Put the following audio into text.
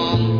long